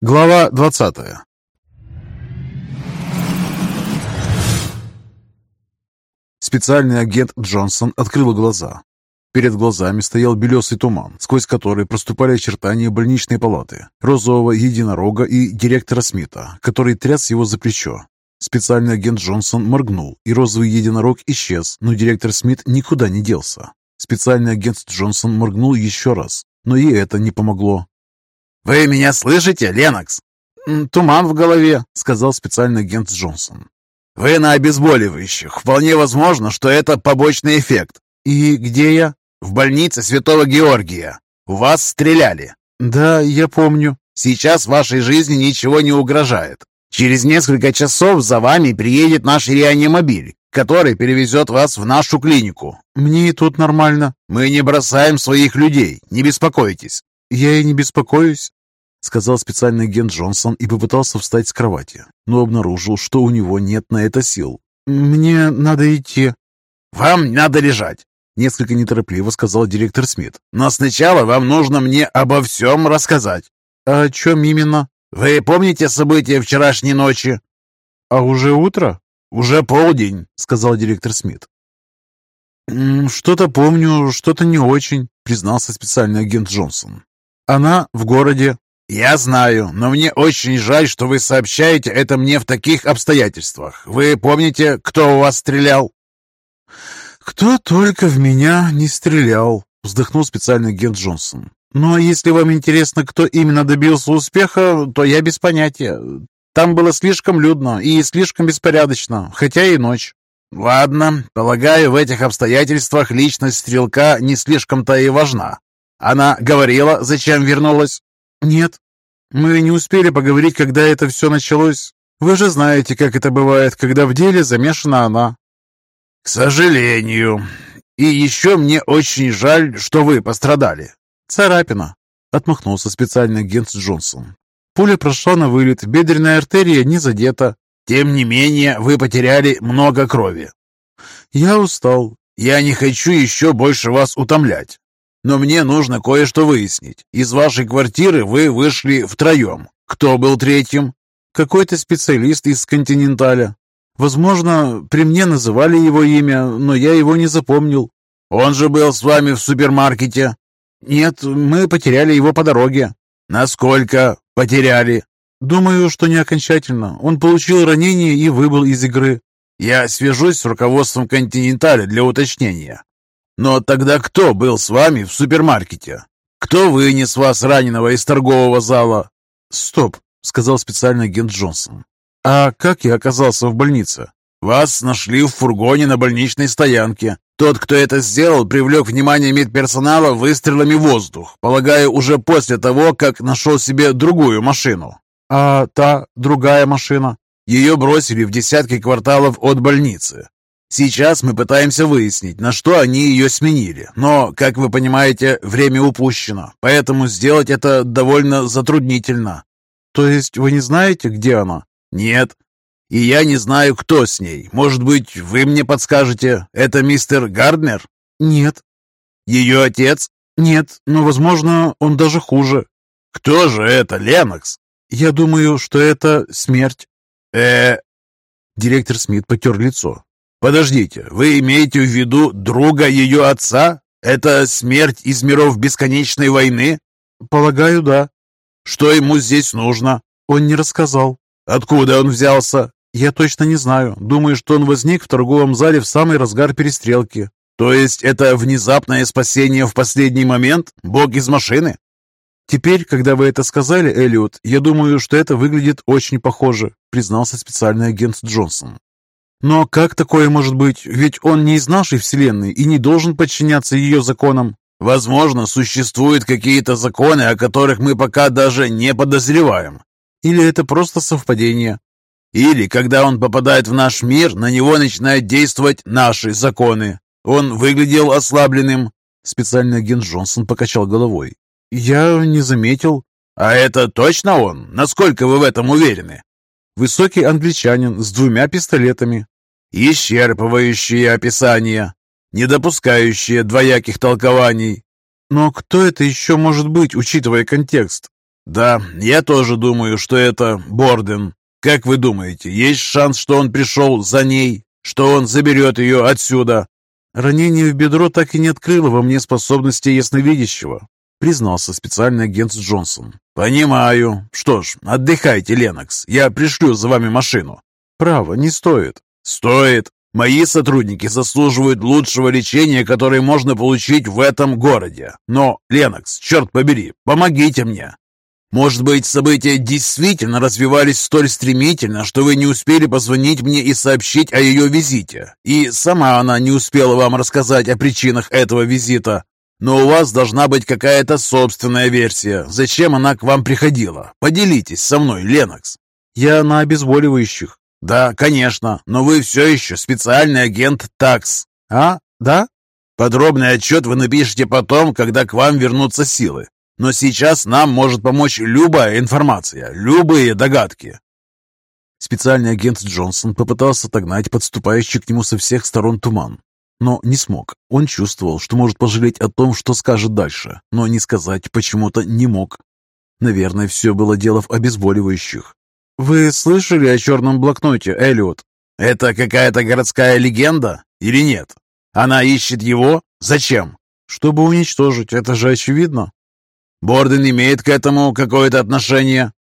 Глава 20 Специальный агент Джонсон открыл глаза. Перед глазами стоял белесый туман, сквозь который проступали очертания больничной палаты, розового единорога и директора Смита, который тряс его за плечо. Специальный агент Джонсон моргнул, и розовый единорог исчез, но директор Смит никуда не делся. Специальный агент Джонсон моргнул еще раз, но и это не помогло. «Вы меня слышите, Ленокс?» «Туман в голове», — сказал специальный агент Джонсон. «Вы на обезболивающих. Вполне возможно, что это побочный эффект». «И где я?» «В больнице Святого Георгия. У вас стреляли». «Да, я помню». «Сейчас вашей жизни ничего не угрожает. Через несколько часов за вами приедет наш реанимобиль, который перевезет вас в нашу клинику. Мне и тут нормально. Мы не бросаем своих людей, не беспокойтесь. Я и не беспокоюсь, сказал специальный агент Джонсон и попытался встать с кровати, но обнаружил, что у него нет на это сил. Мне надо идти. Вам надо лежать. Несколько неторопливо сказал директор Смит. «Но сначала вам нужно мне обо всем рассказать». «О чем именно?» «Вы помните события вчерашней ночи?» «А уже утро?» «Уже полдень», — сказал директор Смит. «Что-то помню, что-то не очень», — признался специальный агент Джонсон. «Она в городе». «Я знаю, но мне очень жаль, что вы сообщаете это мне в таких обстоятельствах. Вы помните, кто у вас стрелял?» «Кто только в меня не стрелял», — вздохнул специальный агент Джонсон. «Но если вам интересно, кто именно добился успеха, то я без понятия. Там было слишком людно и слишком беспорядочно, хотя и ночь». «Ладно, полагаю, в этих обстоятельствах личность стрелка не слишком-то и важна. Она говорила, зачем вернулась?» «Нет. Мы не успели поговорить, когда это все началось. Вы же знаете, как это бывает, когда в деле замешана она». «К сожалению. И еще мне очень жаль, что вы пострадали». «Царапина», — отмахнулся специальный агент Джонсон. «Пуля прошла на вылет, бедренная артерия не задета». «Тем не менее, вы потеряли много крови». «Я устал. Я не хочу еще больше вас утомлять. Но мне нужно кое-что выяснить. Из вашей квартиры вы вышли втроем. Кто был третьим?» «Какой-то специалист из «Континенталя». Возможно, при мне называли его имя, но я его не запомнил. Он же был с вами в супермаркете? Нет, мы потеряли его по дороге. Насколько потеряли? Думаю, что не окончательно. Он получил ранение и выбыл из игры. Я свяжусь с руководством «Континенталя» для уточнения. Но тогда кто был с вами в супермаркете? Кто вынес вас раненого из торгового зала? Стоп, сказал специальный агент Джонсон. А как я оказался в больнице? Вас нашли в фургоне на больничной стоянке. Тот, кто это сделал, привлек внимание медперсонала выстрелами в воздух, полагаю, уже после того, как нашел себе другую машину. А та другая машина? Ее бросили в десятки кварталов от больницы. Сейчас мы пытаемся выяснить, на что они ее сменили, но, как вы понимаете, время упущено, поэтому сделать это довольно затруднительно. То есть вы не знаете, где она? Нет. И я не знаю, кто с ней. Может быть, вы мне подскажете? Это мистер Гарднер? Нет. Ее отец? Нет, но, возможно, он даже хуже. Кто же это, Ленокс? Я думаю, что это смерть. э Директор Смит потер лицо. Подождите, вы имеете в виду друга ее отца? Это смерть из миров бесконечной войны? Полагаю, да. Что ему здесь нужно? Он не рассказал. Откуда он взялся? Я точно не знаю. Думаю, что он возник в торговом зале в самый разгар перестрелки. То есть это внезапное спасение в последний момент? Бог из машины? Теперь, когда вы это сказали, Элliot, я думаю, что это выглядит очень похоже, признался специальный агент Джонсон. Но как такое может быть? Ведь он не из нашей вселенной и не должен подчиняться ее законам. Возможно, существуют какие-то законы, о которых мы пока даже не подозреваем. Или это просто совпадение? Или, когда он попадает в наш мир, на него начинают действовать наши законы. Он выглядел ослабленным. Специальный агент Джонсон покачал головой. Я не заметил. А это точно он? Насколько вы в этом уверены? Высокий англичанин с двумя пистолетами. Исчерпывающее описание, не допускающее двояких толкований. Но кто это еще может быть, учитывая контекст? «Да, я тоже думаю, что это Борден. Как вы думаете, есть шанс, что он пришел за ней? Что он заберет ее отсюда?» «Ранение в бедро так и не открыло во мне способности ясновидящего», признался специальный агент Джонсон. «Понимаю. Что ж, отдыхайте, Ленокс. Я пришлю за вами машину». «Право, не стоит». «Стоит. Мои сотрудники заслуживают лучшего лечения, которое можно получить в этом городе. Но, Ленокс, черт побери, помогите мне. Может быть, события действительно развивались столь стремительно, что вы не успели позвонить мне и сообщить о ее визите. И сама она не успела вам рассказать о причинах этого визита. Но у вас должна быть какая-то собственная версия. Зачем она к вам приходила? Поделитесь со мной, Ленокс. Я на обезболивающих. Да, конечно, но вы все еще специальный агент ТАКС. А, да? Подробный отчет вы напишите потом, когда к вам вернутся силы. Но сейчас нам может помочь любая информация, любые догадки. Специальный агент Джонсон попытался отогнать подступающий к нему со всех сторон туман, но не смог. Он чувствовал, что может пожалеть о том, что скажет дальше, но не сказать почему-то не мог. Наверное, все было дело в обезболивающих. «Вы слышали о черном блокноте, Эллиот?» «Это какая-то городская легенда или нет? Она ищет его? Зачем?» «Чтобы уничтожить, это же очевидно». Борден имеет к этому какое-то отношение?»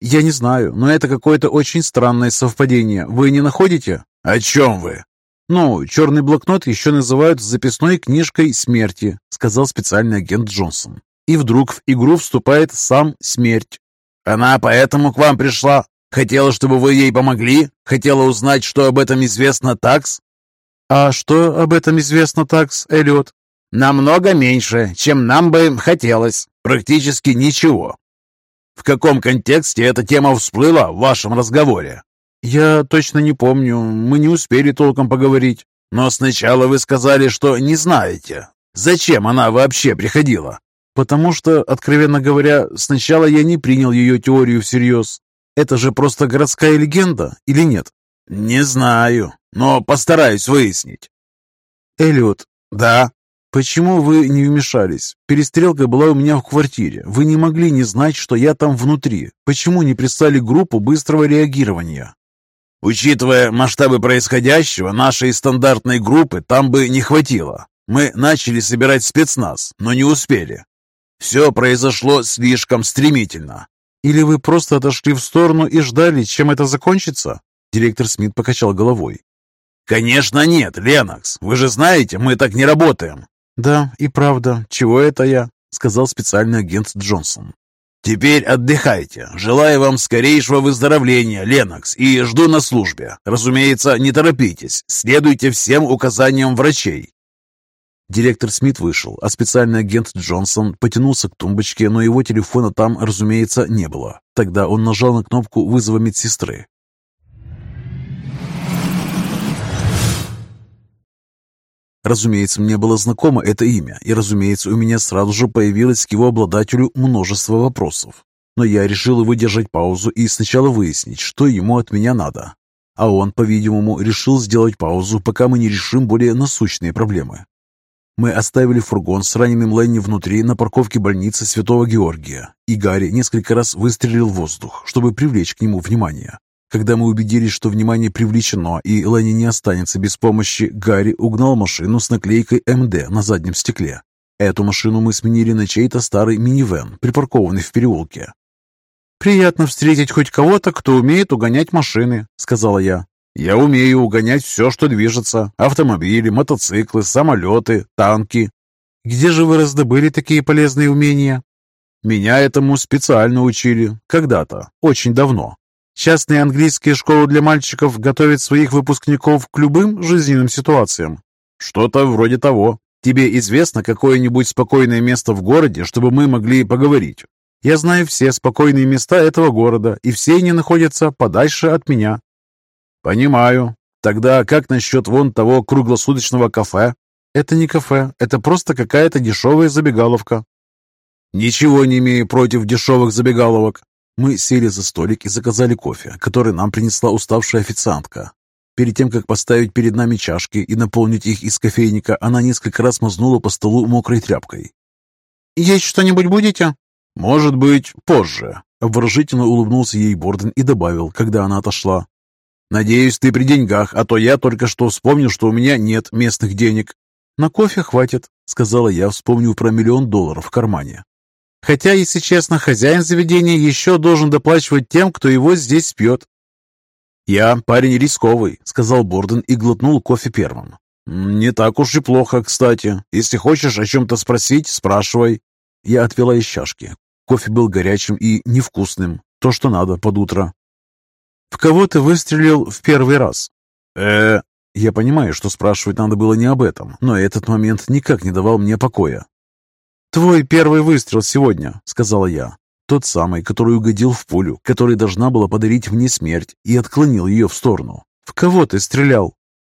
«Я не знаю, но это какое-то очень странное совпадение. Вы не находите?» «О чем вы?» «Ну, черный блокнот еще называют записной книжкой смерти», сказал специальный агент Джонсон. И вдруг в игру вступает сам смерть. «Она поэтому к вам пришла? Хотела, чтобы вы ей помогли? Хотела узнать, что об этом известно ТАКС?» «А что об этом известно ТАКС, Эллиот?» «Намного меньше, чем нам бы хотелось». Практически ничего. В каком контексте эта тема всплыла в вашем разговоре? Я точно не помню. Мы не успели толком поговорить. Но сначала вы сказали, что не знаете. Зачем она вообще приходила? Потому что, откровенно говоря, сначала я не принял ее теорию всерьез. Это же просто городская легенда, или нет? Не знаю, но постараюсь выяснить. Эллиот. Да? «Почему вы не вмешались? Перестрелка была у меня в квартире. Вы не могли не знать, что я там внутри. Почему не прислали группу быстрого реагирования?» «Учитывая масштабы происходящего, нашей стандартной группы там бы не хватило. Мы начали собирать спецназ, но не успели. Все произошло слишком стремительно». «Или вы просто отошли в сторону и ждали, чем это закончится?» Директор Смит покачал головой. «Конечно нет, Ленокс. Вы же знаете, мы так не работаем. «Да, и правда. Чего это я?» — сказал специальный агент Джонсон. «Теперь отдыхайте. Желаю вам скорейшего выздоровления, Ленокс, и жду на службе. Разумеется, не торопитесь. Следуйте всем указаниям врачей». Директор Смит вышел, а специальный агент Джонсон потянулся к тумбочке, но его телефона там, разумеется, не было. Тогда он нажал на кнопку вызова медсестры. Разумеется, мне было знакомо это имя, и, разумеется, у меня сразу же появилось к его обладателю множество вопросов. Но я решил выдержать паузу и сначала выяснить, что ему от меня надо. А он, по-видимому, решил сделать паузу, пока мы не решим более насущные проблемы. Мы оставили фургон с раненым Ленни внутри на парковке больницы Святого Георгия, и Гарри несколько раз выстрелил в воздух, чтобы привлечь к нему внимание. Когда мы убедились, что внимание привлечено и Ленни не останется без помощи, Гарри угнал машину с наклейкой МД на заднем стекле. Эту машину мы сменили на чей-то старый минивэн, припаркованный в переулке. «Приятно встретить хоть кого-то, кто умеет угонять машины», — сказала я. «Я умею угонять все, что движется. Автомобили, мотоциклы, самолеты, танки». «Где же вы раздобыли такие полезные умения?» «Меня этому специально учили. Когда-то. Очень давно. Частные английские школы для мальчиков готовят своих выпускников к любым жизненным ситуациям. Что-то вроде того. Тебе известно какое-нибудь спокойное место в городе, чтобы мы могли поговорить? Я знаю все спокойные места этого города, и все они находятся подальше от меня. Понимаю. Тогда как насчет вон того круглосуточного кафе? Это не кафе, это просто какая-то дешевая забегаловка. Ничего не имею против дешевых забегаловок. Мы сели за столик и заказали кофе, который нам принесла уставшая официантка. Перед тем, как поставить перед нами чашки и наполнить их из кофейника, она несколько раз мазнула по столу мокрой тряпкой. «Есть что-нибудь будете?» «Может быть, позже», — обворожительно улыбнулся ей Борден и добавил, когда она отошла. «Надеюсь, ты при деньгах, а то я только что вспомнил, что у меня нет местных денег». «На кофе хватит», — сказала я, вспомнив про миллион долларов в кармане. «Хотя, если честно, хозяин заведения еще должен доплачивать тем, кто его здесь пьет». «Я парень рисковый», — сказал Борден и глотнул кофе первым. «Не так уж и плохо, кстати. Если хочешь о чем-то спросить, спрашивай». Я отвела из чашки. Кофе был горячим и невкусным. То, что надо под утро. «В кого ты выстрелил в первый раз?» э Я понимаю, что спрашивать надо было не об этом, но этот момент никак не давал мне покоя. «Твой первый выстрел сегодня», — сказала я. Тот самый, который угодил в пулю, которая должна была подарить мне смерть, и отклонил ее в сторону. «В кого ты стрелял?»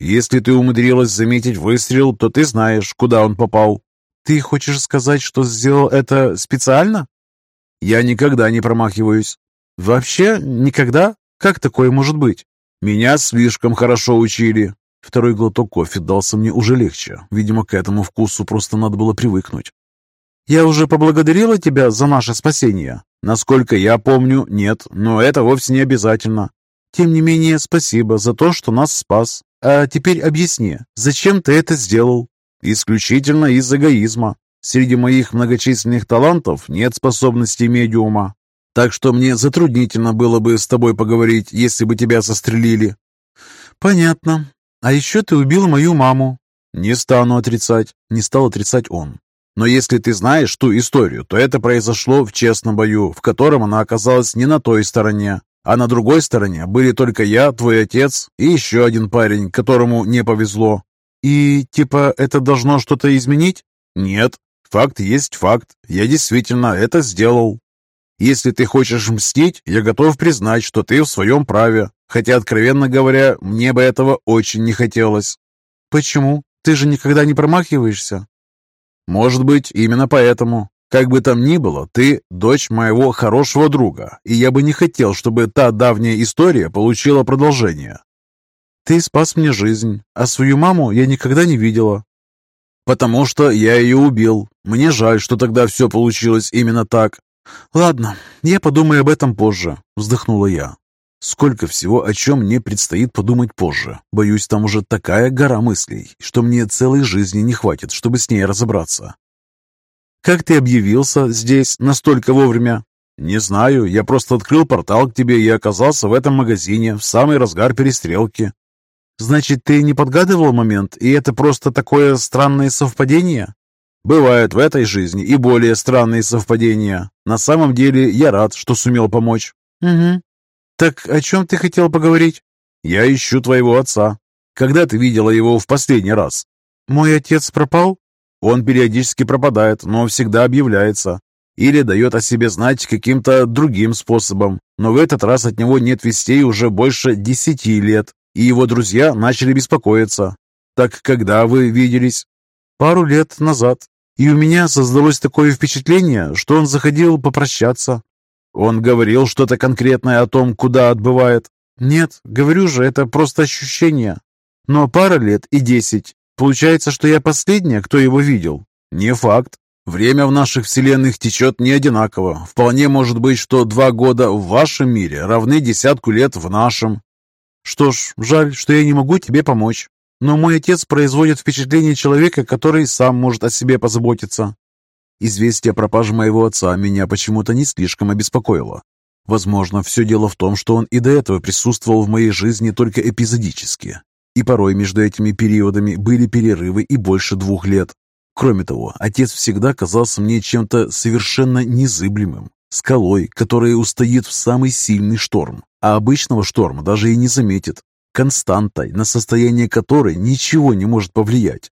Если ты умудрилась заметить выстрел, то ты знаешь, куда он попал. Ты хочешь сказать, что сделал это специально? Я никогда не промахиваюсь. Вообще никогда? Как такое может быть? Меня слишком хорошо учили. Второй глоток кофе дался мне уже легче. Видимо, к этому вкусу просто надо было привыкнуть. Я уже поблагодарила тебя за наше спасение. Насколько я помню, нет, но это вовсе не обязательно. Тем не менее, спасибо за то, что нас спас. А теперь объясни, зачем ты это сделал? Исключительно из эгоизма. Среди моих многочисленных талантов нет способности медиума. Так что мне затруднительно было бы с тобой поговорить, если бы тебя застрелили. Понятно. А еще ты убил мою маму. Не стану отрицать. Не стал отрицать он. Но если ты знаешь ту историю, то это произошло в честном бою, в котором она оказалась не на той стороне, а на другой стороне были только я, твой отец и еще один парень, которому не повезло. И типа это должно что-то изменить? Нет, факт есть факт. Я действительно это сделал. Если ты хочешь мстить, я готов признать, что ты в своем праве. Хотя, откровенно говоря, мне бы этого очень не хотелось. Почему? Ты же никогда не промахиваешься. Может быть, именно поэтому. Как бы там ни было, ты дочь моего хорошего друга, и я бы не хотел, чтобы та давняя история получила продолжение. Ты спас мне жизнь, а свою маму я никогда не видела. Потому что я ее убил. Мне жаль, что тогда все получилось именно так. Ладно, я подумаю об этом позже, вздохнула я. Сколько всего, о чем мне предстоит подумать позже. Боюсь, там уже такая гора мыслей, что мне целой жизни не хватит, чтобы с ней разобраться. Как ты объявился здесь настолько вовремя? Не знаю, я просто открыл портал к тебе и оказался в этом магазине в самый разгар перестрелки. Значит, ты не подгадывал момент, и это просто такое странное совпадение? Бывают в этой жизни и более странные совпадения. На самом деле, я рад, что сумел помочь. Угу. Так о чем ты хотел поговорить? Я ищу твоего отца. Когда ты видела его в последний раз? Мой отец пропал? Он периодически пропадает, но всегда объявляется. Или дает о себе знать каким-то другим способом. Но в этот раз от него нет вестей уже больше десяти лет, и его друзья начали беспокоиться. Так когда вы виделись? Пару лет назад. И у меня создалось такое впечатление, что он заходил попрощаться. Он говорил что-то конкретное о том, куда отбывает. Нет, говорю же, это просто ощущение. Но пара лет и десять Получается, что я последняя, кто его видел? Не факт. Время в наших вселенных течет не одинаково. Вполне может быть, что два года в вашем мире равны десятку лет в нашем. Что ж, жаль, что я не могу тебе помочь. Но мой отец производит впечатление человека, который сам может о себе позаботиться. Известие о пропаже моего отца меня почему-то не слишком обеспокоило. Возможно, все дело в том, что он и до этого присутствовал в моей жизни только эпизодически, и порой между этими периодами были перерывы и больше двух лет. Кроме того, отец всегда казался мне чем-то совершенно незыблемым, скалой, которая устоит в самый сильный шторм, а обычного шторма даже и не заметит, константой, на состояние которой ничего не может повлиять.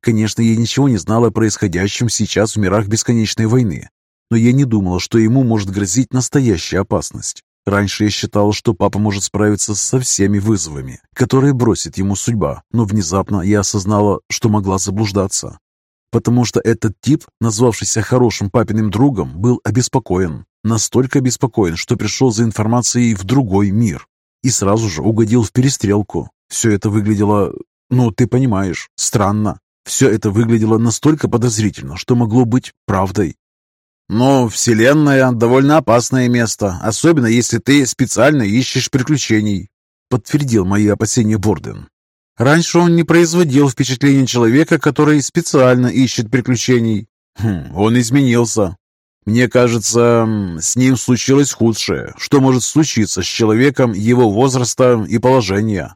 Конечно, я ничего не знала о происходящем сейчас в мирах бесконечной войны, но я не думала, что ему может грозить настоящая опасность. Раньше я считал, что папа может справиться со всеми вызовами, которые бросит ему судьба, но внезапно я осознала, что могла заблуждаться. Потому что этот тип, назвавшийся хорошим папиным другом, был обеспокоен. Настолько обеспокоен, что пришел за информацией в другой мир. И сразу же угодил в перестрелку. Все это выглядело, ну, ты понимаешь, странно. Все это выглядело настолько подозрительно, что могло быть правдой. Но Вселенная довольно опасное место, особенно если ты специально ищешь приключений, подтвердил мои опасения Борден. Раньше он не производил впечатления человека, который специально ищет приключений. Хм, он изменился. Мне кажется, с ним случилось худшее, что может случиться с человеком его возраста и положения.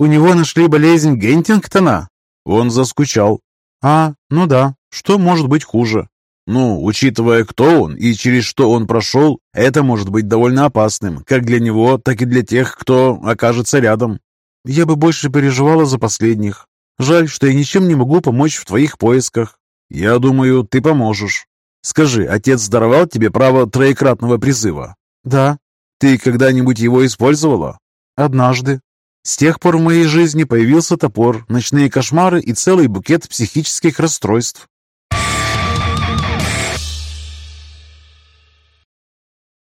У него нашли болезнь Гентингтона? Он заскучал. А, ну да, что может быть хуже? Ну, учитывая, кто он и через что он прошел, это может быть довольно опасным, как для него, так и для тех, кто окажется рядом. Я бы больше переживала за последних. Жаль, что я ничем не могу помочь в твоих поисках. Я думаю, ты поможешь. Скажи, отец даровал тебе право троекратного призыва? Да. Ты когда-нибудь его использовала? Однажды. С тех пор в моей жизни появился топор, ночные кошмары и целый букет психических расстройств.